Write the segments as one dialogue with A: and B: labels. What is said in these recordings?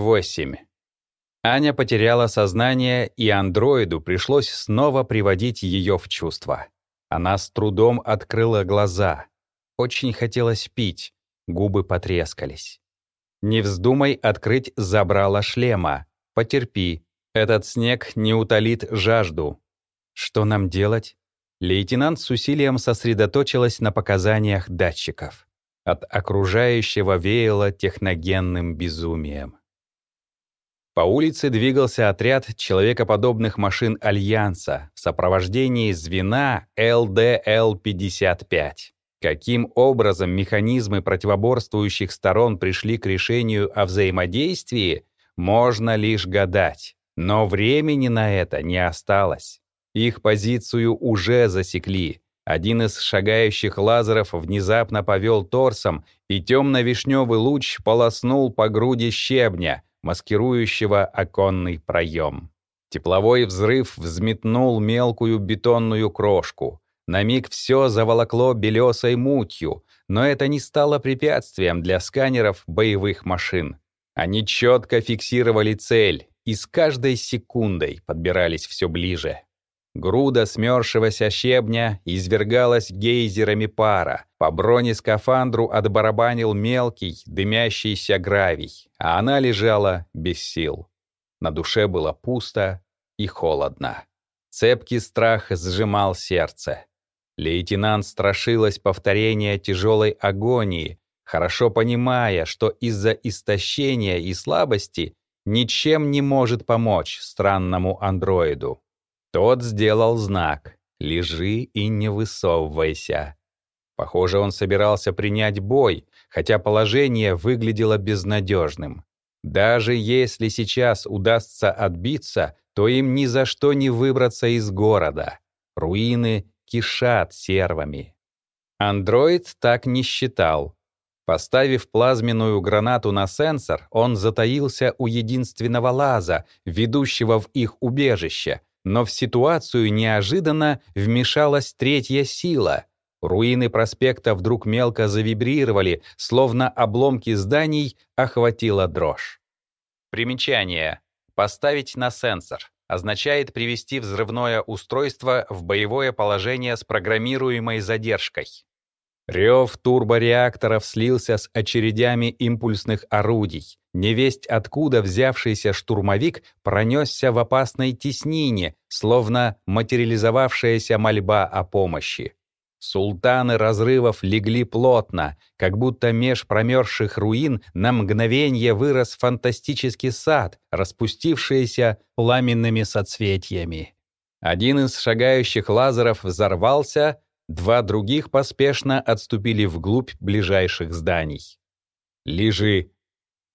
A: 8. Аня потеряла сознание, и андроиду пришлось снова приводить ее в чувство. Она с трудом открыла глаза. Очень хотелось пить, губы потрескались. Не вздумай открыть забрало шлема. Потерпи, этот снег не утолит жажду. Что нам делать? Лейтенант с усилием сосредоточилась на показаниях датчиков. От окружающего веяло техногенным безумием. По улице двигался отряд человекоподобных машин Альянса в сопровождении звена ЛДЛ-55. Каким образом механизмы противоборствующих сторон пришли к решению о взаимодействии, можно лишь гадать. Но времени на это не осталось. Их позицию уже засекли. Один из шагающих лазеров внезапно повел торсом, и темно-вишневый луч полоснул по груди щебня, маскирующего оконный проем. Тепловой взрыв взметнул мелкую бетонную крошку. На миг все заволокло белесой мутью, но это не стало препятствием для сканеров боевых машин. Они четко фиксировали цель и с каждой секундой подбирались все ближе. Груда смерзшегося щебня извергалась гейзерами пара. По бронескафандру отбарабанил мелкий, дымящийся гравий, а она лежала без сил. На душе было пусто и холодно. Цепкий страх сжимал сердце. Лейтенант страшилась повторения тяжелой агонии, хорошо понимая, что из-за истощения и слабости ничем не может помочь странному андроиду. Тот сделал знак «Лежи и не высовывайся». Похоже, он собирался принять бой, хотя положение выглядело безнадежным. Даже если сейчас удастся отбиться, то им ни за что не выбраться из города. Руины кишат сервами. Андроид так не считал. Поставив плазменную гранату на сенсор, он затаился у единственного лаза, ведущего в их убежище, но в ситуацию неожиданно вмешалась третья сила. Руины проспекта вдруг мелко завибрировали, словно обломки зданий охватила дрожь. Примечание. Поставить на сенсор означает привести взрывное устройство в боевое положение с программируемой задержкой. Рев турбореакторов слился с очередями импульсных орудий. Невесть откуда взявшийся штурмовик пронесся в опасной теснине, словно материализовавшаяся мольба о помощи. Султаны разрывов легли плотно, как будто меж промерзших руин на мгновенье вырос фантастический сад, распустившийся пламенными соцветиями. Один из шагающих лазеров взорвался, Два других поспешно отступили вглубь ближайших зданий. «Лежи!»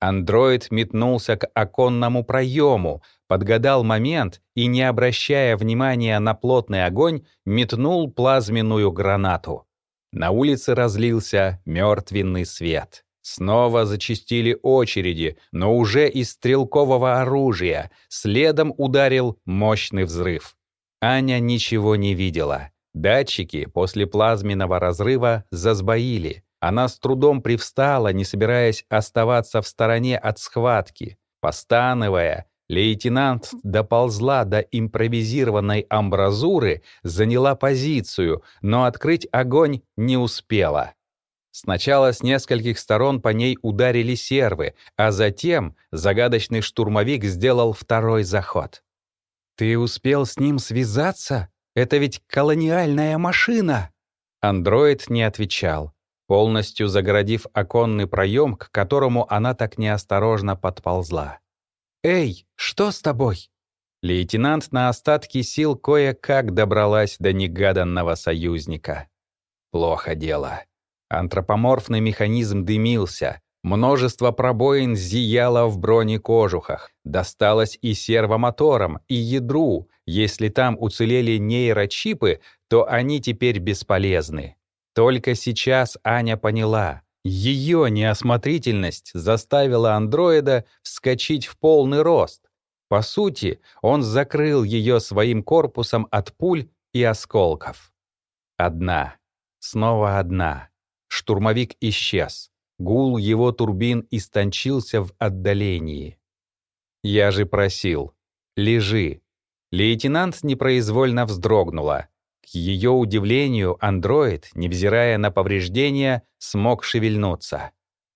A: Андроид метнулся к оконному проему, подгадал момент и, не обращая внимания на плотный огонь, метнул плазменную гранату. На улице разлился мертвенный свет. Снова зачистили очереди, но уже из стрелкового оружия. Следом ударил мощный взрыв. Аня ничего не видела. Датчики после плазменного разрыва засбоили. Она с трудом привстала, не собираясь оставаться в стороне от схватки. Постановая, лейтенант доползла до импровизированной амбразуры, заняла позицию, но открыть огонь не успела. Сначала с нескольких сторон по ней ударили сервы, а затем загадочный штурмовик сделал второй заход. «Ты успел с ним связаться?» Это ведь колониальная машина!» Андроид не отвечал, полностью загородив оконный проем, к которому она так неосторожно подползла. «Эй, что с тобой?» Лейтенант на остатки сил кое-как добралась до негаданного союзника. Плохо дело. Антропоморфный механизм дымился, множество пробоин зияло в бронекожухах, досталось и сервомоторам, и ядру, если там уцелели нейрочипы, то они теперь бесполезны. Только сейчас Аня поняла. Ее неосмотрительность заставила андроида вскочить в полный рост. По сути, он закрыл ее своим корпусом от пуль и осколков. Одна. Снова одна. Штурмовик исчез. Гул его турбин истончился в отдалении. Я же просил. Лежи. Лейтенант непроизвольно вздрогнула. Ее удивлению, андроид, невзирая на повреждения, смог шевельнуться.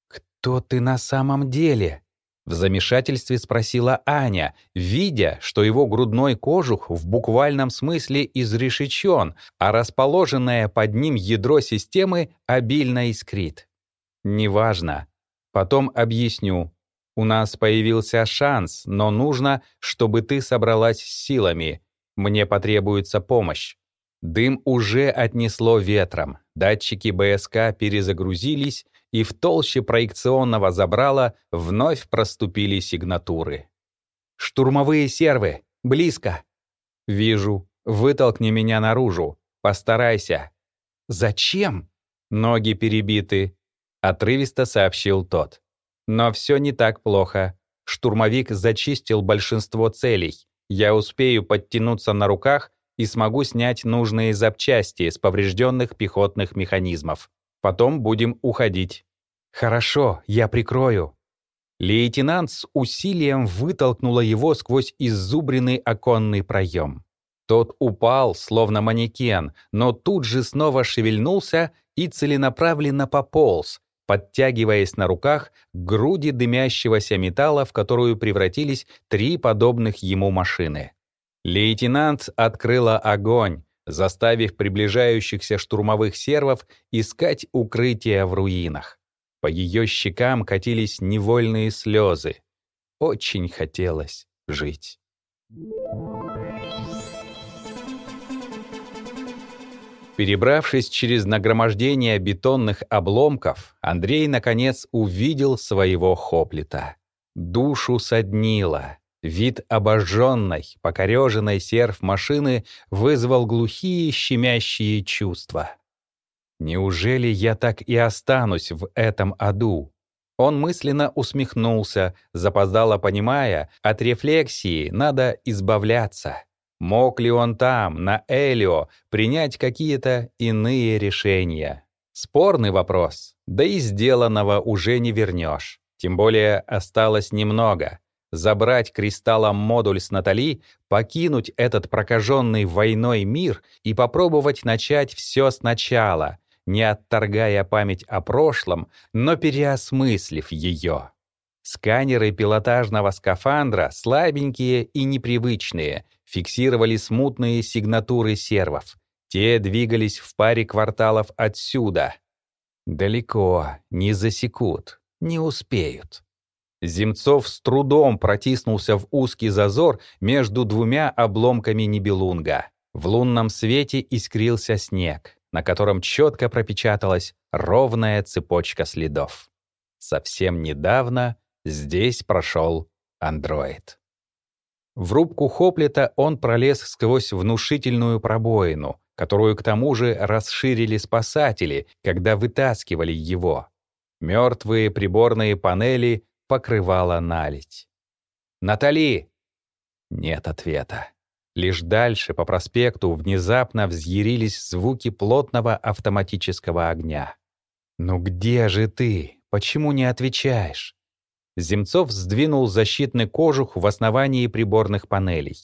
A: «Кто ты на самом деле?» В замешательстве спросила Аня, видя, что его грудной кожух в буквальном смысле изрешечен, а расположенное под ним ядро системы обильно искрит. «Неважно. Потом объясню. У нас появился шанс, но нужно, чтобы ты собралась с силами. Мне потребуется помощь. Дым уже отнесло ветром, датчики БСК перезагрузились, и в толще проекционного забрала вновь проступили сигнатуры. «Штурмовые сервы! Близко!» «Вижу. Вытолкни меня наружу. Постарайся». «Зачем?» «Ноги перебиты», — отрывисто сообщил тот. «Но все не так плохо. Штурмовик зачистил большинство целей. Я успею подтянуться на руках и смогу снять нужные запчасти с поврежденных пехотных механизмов. Потом будем уходить». «Хорошо, я прикрою». Лейтенант с усилием вытолкнула его сквозь иззубренный оконный проем. Тот упал, словно манекен, но тут же снова шевельнулся и целенаправленно пополз, подтягиваясь на руках к груди дымящегося металла, в которую превратились три подобных ему машины. Лейтенант открыла огонь, заставив приближающихся штурмовых сервов искать укрытие в руинах. По ее щекам катились невольные слезы. Очень хотелось жить. Перебравшись через нагромождение бетонных обломков, Андрей, наконец, увидел своего хоплита. Душу соднило. Вид обожженной, покореженной серф машины вызвал глухие щемящие чувства. «Неужели я так и останусь в этом аду?» Он мысленно усмехнулся, запоздало понимая, от рефлексии надо избавляться. Мог ли он там, на Элио, принять какие-то иные решения? Спорный вопрос, да и сделанного уже не вернешь. Тем более осталось немного забрать кристаллом модуль с Натали, покинуть этот прокаженный войной мир и попробовать начать все сначала, не отторгая память о прошлом, но переосмыслив ее. Сканеры пилотажного скафандра, слабенькие и непривычные, фиксировали смутные сигнатуры сервов. Те двигались в паре кварталов отсюда. Далеко, не засекут, не успеют. Земцов с трудом протиснулся в узкий зазор между двумя обломками Нибелунга. В лунном свете искрился снег, на котором четко пропечаталась ровная цепочка следов. Совсем недавно здесь прошел андроид. В рубку Хоплета он пролез сквозь внушительную пробоину, которую к тому же расширили спасатели, когда вытаскивали его. Мертвые приборные панели покрывала наледь. «Натали!» Нет ответа. Лишь дальше по проспекту внезапно взъярились звуки плотного автоматического огня. «Ну где же ты? Почему не отвечаешь?» Земцов сдвинул защитный кожух в основании приборных панелей.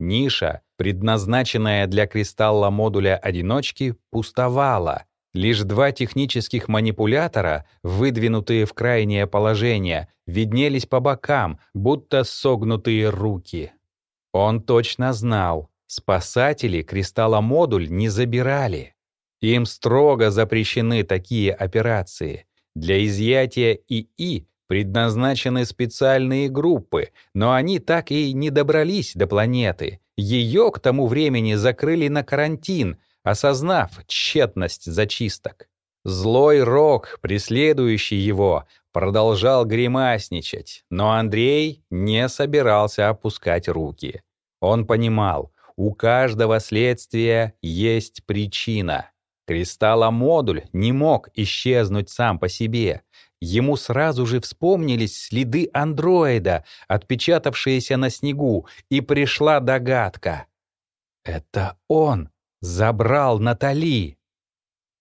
A: Ниша, предназначенная для кристалла модуля одиночки, пустовала, Лишь два технических манипулятора, выдвинутые в крайнее положение, виднелись по бокам, будто согнутые руки. Он точно знал, спасатели кристалломодуль не забирали. Им строго запрещены такие операции. Для изъятия ИИ предназначены специальные группы, но они так и не добрались до планеты. Ее к тому времени закрыли на карантин — осознав тщетность зачисток. Злой рок, преследующий его, продолжал гримасничать, но Андрей не собирался опускать руки. Он понимал, у каждого следствия есть причина. Кристалломодуль не мог исчезнуть сам по себе. Ему сразу же вспомнились следы андроида, отпечатавшиеся на снегу, и пришла догадка. «Это он!» Забрал Натали.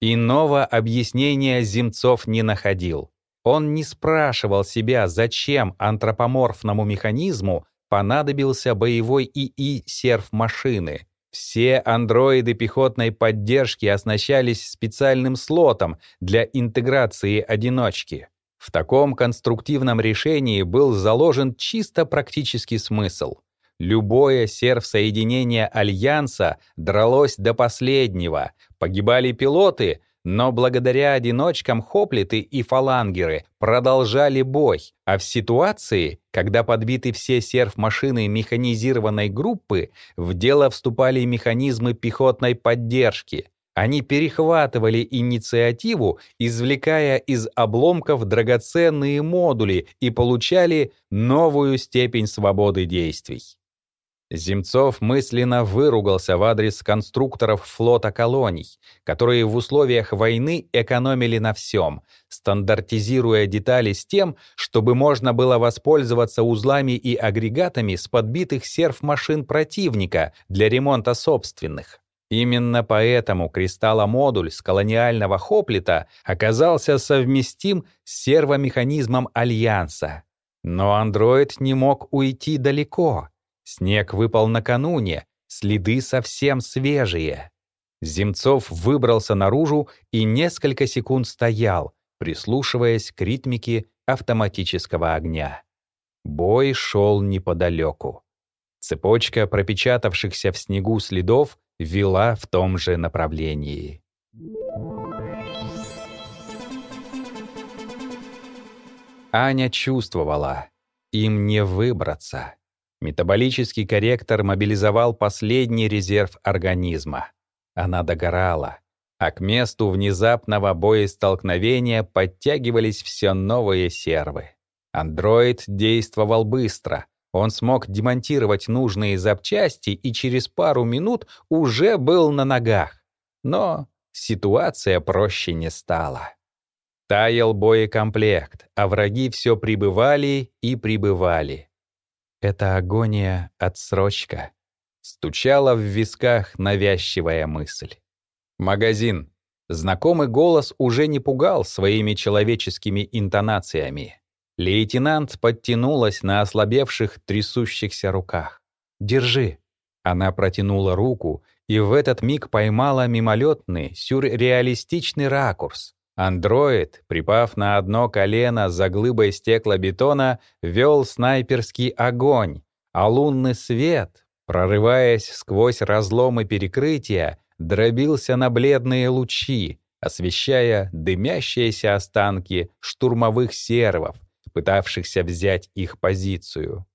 A: Иного объяснения Земцов не находил. Он не спрашивал себя, зачем антропоморфному механизму понадобился боевой ИИ серф-машины. Все андроиды пехотной поддержки оснащались специальным слотом для интеграции одиночки. В таком конструктивном решении был заложен чисто практический смысл. Любое серв-соединение Альянса дралось до последнего, погибали пилоты, но благодаря одиночкам хоплиты и фалангеры продолжали бой, а в ситуации, когда подбиты все серф-машины механизированной группы, в дело вступали механизмы пехотной поддержки. Они перехватывали инициативу, извлекая из обломков драгоценные модули и получали новую степень свободы действий. Земцов мысленно выругался в адрес конструкторов флота колоний, которые в условиях войны экономили на всем, стандартизируя детали с тем, чтобы можно было воспользоваться узлами и агрегатами с подбитых серф-машин противника для ремонта собственных. Именно поэтому кристалломодуль с колониального хоплита оказался совместим с сервомеханизмом Альянса. Но андроид не мог уйти далеко — Снег выпал накануне, следы совсем свежие. Земцов выбрался наружу и несколько секунд стоял, прислушиваясь к ритмике автоматического огня. Бой шел неподалеку. Цепочка пропечатавшихся в снегу следов вела в том же направлении. Аня чувствовала, им не выбраться. Метаболический корректор мобилизовал последний резерв организма. Она догорала, а к месту внезапного боестолкновения подтягивались все новые сервы. Андроид действовал быстро. Он смог демонтировать нужные запчасти и через пару минут уже был на ногах. Но ситуация проще не стала. Таял боекомплект, а враги все прибывали и прибывали. Это агония — отсрочка. Стучала в висках навязчивая мысль. Магазин. Знакомый голос уже не пугал своими человеческими интонациями. Лейтенант подтянулась на ослабевших, трясущихся руках. «Держи». Она протянула руку и в этот миг поймала мимолетный, сюрреалистичный ракурс. Андроид, припав на одно колено за глыбой стеклобетона, вел снайперский огонь, а лунный свет, прорываясь сквозь разломы перекрытия, дробился на бледные лучи, освещая дымящиеся останки штурмовых сервов, пытавшихся взять их позицию.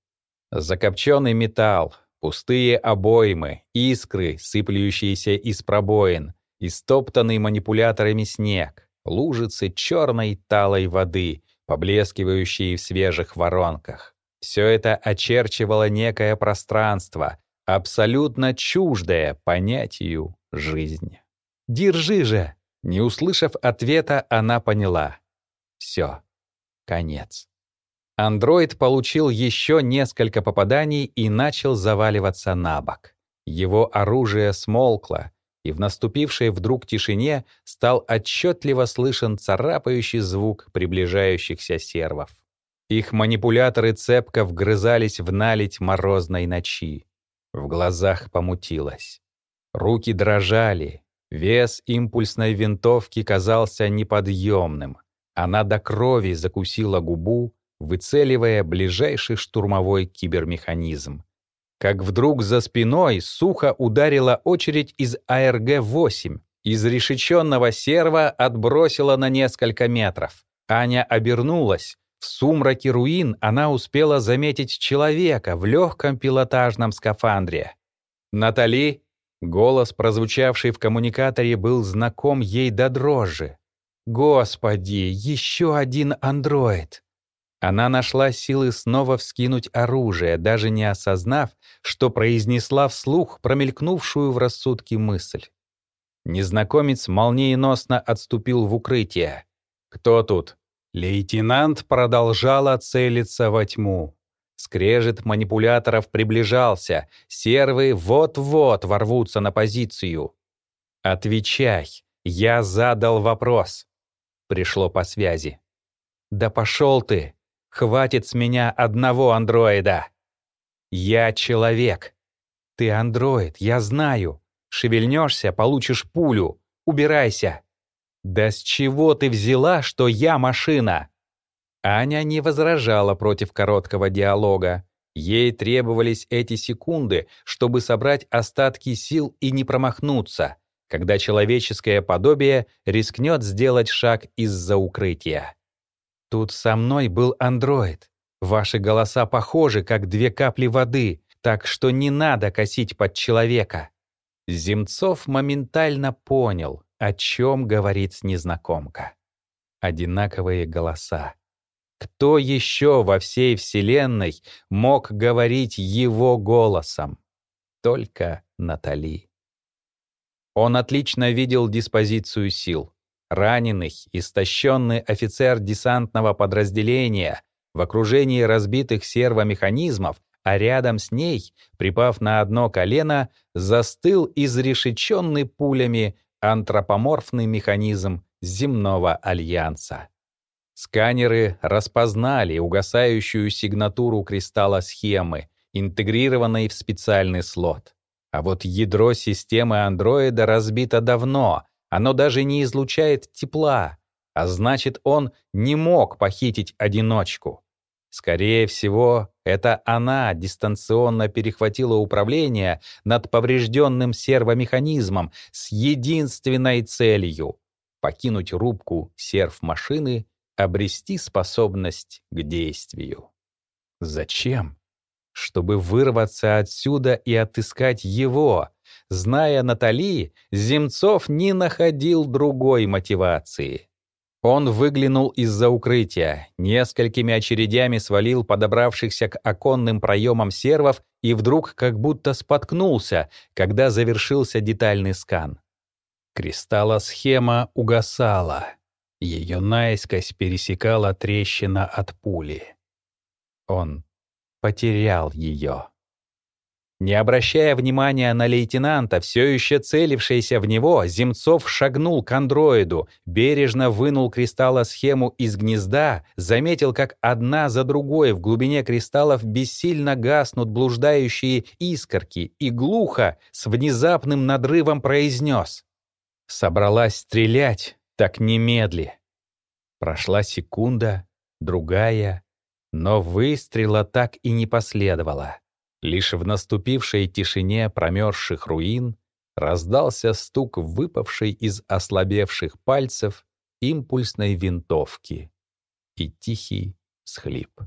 A: Закопченный металл, пустые обоймы, искры, сыплющиеся из пробоин, истоптанный манипуляторами снег лужицы черной талой воды, поблескивающие в свежих воронках. Все это очерчивало некое пространство, абсолютно чуждое понятию жизни. «Держи же!» Не услышав ответа, она поняла. Все. Конец. Андроид получил еще несколько попаданий и начал заваливаться на бок. Его оружие смолкло, и в наступившей вдруг тишине стал отчетливо слышен царапающий звук приближающихся сервов. Их манипуляторы цепко вгрызались в наледь морозной ночи. В глазах помутилось. Руки дрожали. Вес импульсной винтовки казался неподъемным. Она до крови закусила губу, выцеливая ближайший штурмовой кибермеханизм как вдруг за спиной сухо ударила очередь из АРГ-8. Из решеченного серва отбросила на несколько метров. Аня обернулась. В сумраке руин она успела заметить человека в легком пилотажном скафандре. «Натали?» Голос, прозвучавший в коммуникаторе, был знаком ей до дрожи. «Господи, еще один андроид!» Она нашла силы снова вскинуть оружие, даже не осознав, что произнесла вслух промелькнувшую в рассудке мысль. Незнакомец молниеносно отступил в укрытие. «Кто тут?» Лейтенант продолжала целиться во тьму. Скрежет манипуляторов приближался, сервы вот-вот ворвутся на позицию. «Отвечай, я задал вопрос», — пришло по связи. Да пошел ты! Хватит с меня одного андроида! Я человек. Ты андроид, я знаю. Шевельнешься, получишь пулю. Убирайся. Да с чего ты взяла, что я машина? Аня не возражала против короткого диалога. Ей требовались эти секунды, чтобы собрать остатки сил и не промахнуться, когда человеческое подобие рискнет сделать шаг из-за укрытия. Тут со мной был андроид. Ваши голоса похожи, как две капли воды, так что не надо косить под человека. Земцов моментально понял, о чем говорит незнакомка. Одинаковые голоса. Кто еще во всей Вселенной мог говорить его голосом? Только Натали. Он отлично видел диспозицию сил. Раненый, истощенный офицер десантного подразделения в окружении разбитых сервомеханизмов, а рядом с ней, припав на одно колено, застыл изрешеченный пулями антропоморфный механизм земного альянса. Сканеры распознали угасающую сигнатуру кристалла схемы, интегрированной в специальный слот. А вот ядро системы андроида разбито давно, оно даже не излучает тепла, а значит, он не мог похитить одиночку. Скорее всего, это она дистанционно перехватила управление над поврежденным сервомеханизмом с единственной целью — покинуть рубку серв-машины обрести способность к действию. Зачем? Чтобы вырваться отсюда и отыскать его. Зная Натали, Земцов не находил другой мотивации. Он выглянул из-за укрытия, несколькими очередями свалил подобравшихся к оконным проемам сервов и вдруг как будто споткнулся, когда завершился детальный скан. Кристаллосхема угасала. Ее наискось пересекала трещина от пули. Он потерял ее. Не обращая внимания на лейтенанта, все еще целившийся в него, Земцов шагнул к андроиду, бережно вынул кристаллосхему из гнезда, заметил, как одна за другой в глубине кристаллов бессильно гаснут блуждающие искорки и глухо, с внезапным надрывом произнес. «Собралась стрелять, так немедли. Прошла секунда, другая, но выстрела так и не последовало. Лишь в наступившей тишине промерзших руин раздался стук выпавшей из ослабевших пальцев импульсной винтовки и тихий схлип.